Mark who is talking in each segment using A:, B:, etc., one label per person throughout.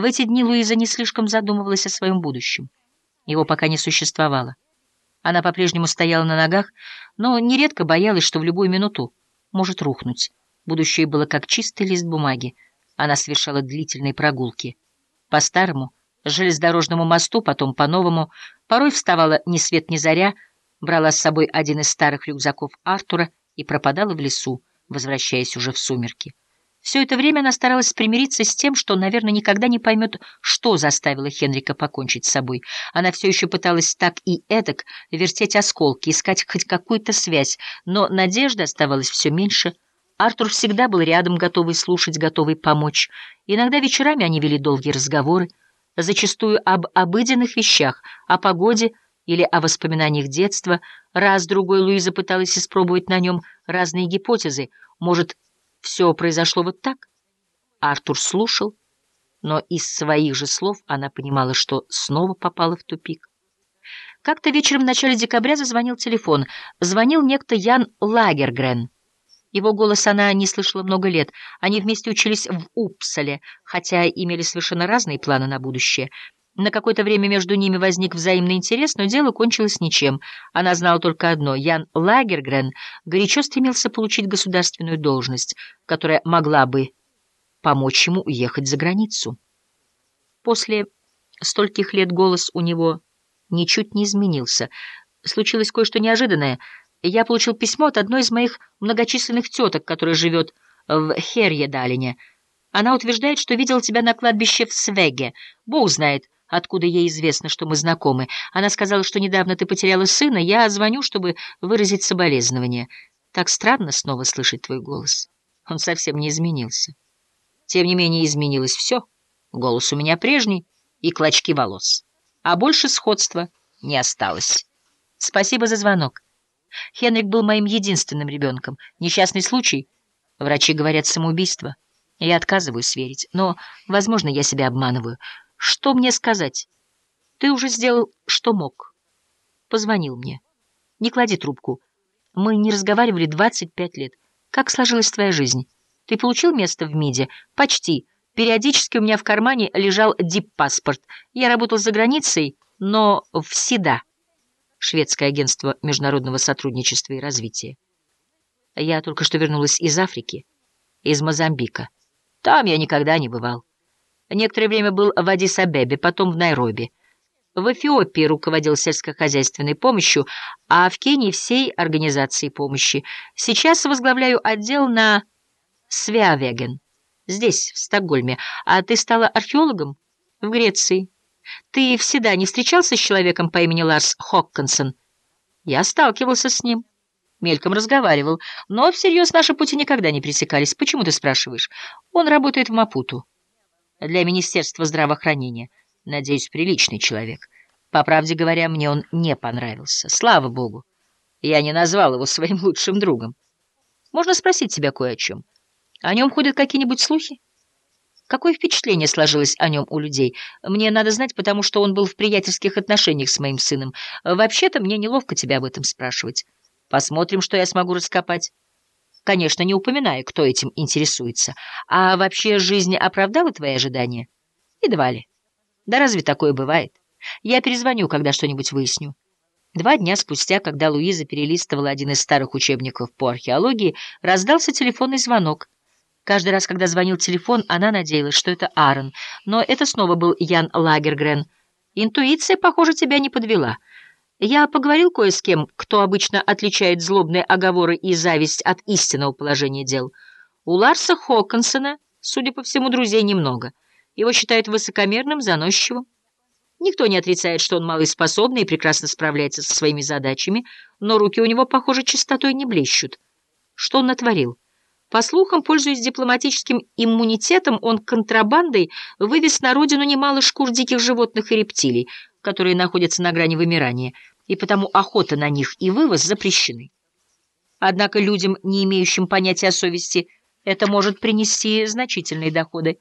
A: В эти дни Луиза не слишком задумывалась о своем будущем. Его пока не существовало. Она по-прежнему стояла на ногах, но нередко боялась, что в любую минуту может рухнуть. Будущее было как чистый лист бумаги. Она совершала длительные прогулки. По старому, железнодорожному мосту, потом по новому, порой вставала ни свет ни заря, брала с собой один из старых рюкзаков Артура и пропадала в лесу, возвращаясь уже в сумерки. Все это время она старалась примириться с тем, что, наверное, никогда не поймет, что заставило Хенрика покончить с собой. Она все еще пыталась так и эдак вертеть осколки, искать хоть какую-то связь, но надежды оставалось все меньше. Артур всегда был рядом, готовый слушать, готовый помочь. Иногда вечерами они вели долгие разговоры, зачастую об обыденных вещах, о погоде или о воспоминаниях детства. Раз-другой Луиза пыталась испробовать на нем разные гипотезы. Может, все произошло вот так? Артур слушал, но из своих же слов она понимала, что снова попала в тупик. Как-то вечером в начале декабря зазвонил телефон. Звонил некто Ян Лагергрен. Его голос она не слышала много лет. Они вместе учились в Упсале, хотя имели совершенно разные планы на будущее. На какое-то время между ними возник взаимный интерес, но дело кончилось ничем. Она знала только одно — Ян Лагергрен горячо стремился получить государственную должность, которая могла бы помочь ему уехать за границу. После стольких лет голос у него ничуть не изменился. Случилось кое-что неожиданное. Я получил письмо от одной из моих многочисленных теток, которая живет в Херьедалине. Она утверждает, что видела тебя на кладбище в Свеге. Бог знает, откуда ей известно, что мы знакомы. Она сказала, что недавно ты потеряла сына. Я звоню, чтобы выразить соболезнование. Так странно снова слышать твой голос. Он совсем не изменился. Тем не менее, изменилось все. Голос у меня прежний и клочки волос. А больше сходства не осталось. Спасибо за звонок. Хенрик был моим единственным ребенком. Несчастный случай. Врачи говорят самоубийство. Я отказываюсь верить. Но, возможно, я себя обманываю. Что мне сказать? Ты уже сделал, что мог. Позвонил мне. Не клади трубку. Мы не разговаривали 25 лет. Как сложилась твоя жизнь? Ты получил место в МИДе? Почти. Периодически у меня в кармане лежал дип-паспорт. Я работал за границей, но в СИДА, Шведское агентство международного сотрудничества и развития. Я только что вернулась из Африки, из Мозамбика. Там я никогда не бывал. Некоторое время был в Адис-Абебе, потом в Найроби. В Эфиопии руководил сельскохозяйственной помощью, а в Кении всей организацией помощи. Сейчас возглавляю отдел на Свявеген, здесь, в Стокгольме. А ты стала археологом? В Греции. Ты всегда не встречался с человеком по имени Ларс Хоккинсон? Я сталкивался с ним. Мельком разговаривал, но всерьез наши пути никогда не пересекались. Почему ты спрашиваешь? Он работает в Мапуту для Министерства здравоохранения. Надеюсь, приличный человек. По правде говоря, мне он не понравился. Слава богу. Я не назвал его своим лучшим другом. Можно спросить тебя кое о чем. О нем ходят какие-нибудь слухи? Какое впечатление сложилось о нем у людей? Мне надо знать, потому что он был в приятельских отношениях с моим сыном. Вообще-то мне неловко тебя об этом спрашивать. Посмотрим, что я смогу раскопать. Конечно, не упоминая, кто этим интересуется. А вообще жизнь оправдала твои ожидания? Едва ли. Да разве такое бывает? Я перезвоню, когда что-нибудь выясню. Два дня спустя, когда Луиза перелистывала один из старых учебников по археологии, раздался телефонный звонок. Каждый раз, когда звонил телефон, она надеялась, что это Аарон, но это снова был Ян Лагергрен. Интуиция, похоже, тебя не подвела — я поговорил кое с кем, кто обычно отличает злобные оговоры и зависть от истинного положения дел. У Ларса Хоконсона, судя по всему, друзей немного. Его считают высокомерным, заносчивым. Никто не отрицает, что он малоспособный и прекрасно справляется со своими задачами, но руки у него, похоже, чистотой не блещут. Что он натворил? По слухам, пользуясь дипломатическим иммунитетом, он контрабандой вывез на родину немало шкур диких животных и рептилий, которые находятся на грани вымирания, и потому охота на них и вывоз запрещены. Однако людям, не имеющим понятия о совести, это может принести значительные доходы,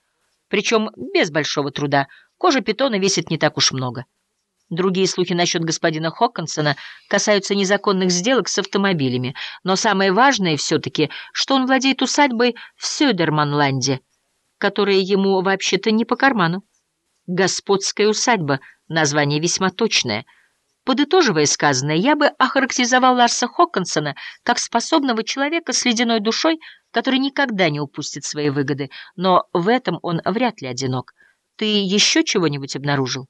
A: причем без большого труда. Кожа питона весит не так уж много. Другие слухи насчет господина Хоккинсона касаются незаконных сделок с автомобилями, но самое важное все-таки, что он владеет усадьбой в Сёдерманланде, которая ему вообще-то не по карману. «Господская усадьба» — название весьма точное. Подытоживая сказанное, я бы охарактеризовал Ларса Хоккинсона как способного человека с ледяной душой, который никогда не упустит свои выгоды, но в этом он вряд ли одинок. Ты еще чего-нибудь обнаружил?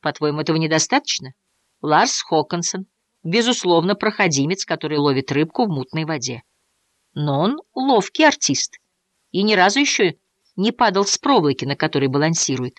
A: По-твоему, этого недостаточно? Ларс Хоккинсон, безусловно, проходимец, который ловит рыбку в мутной воде. Но он ловкий артист и ни разу еще не падал с проволоки, на которой балансирует.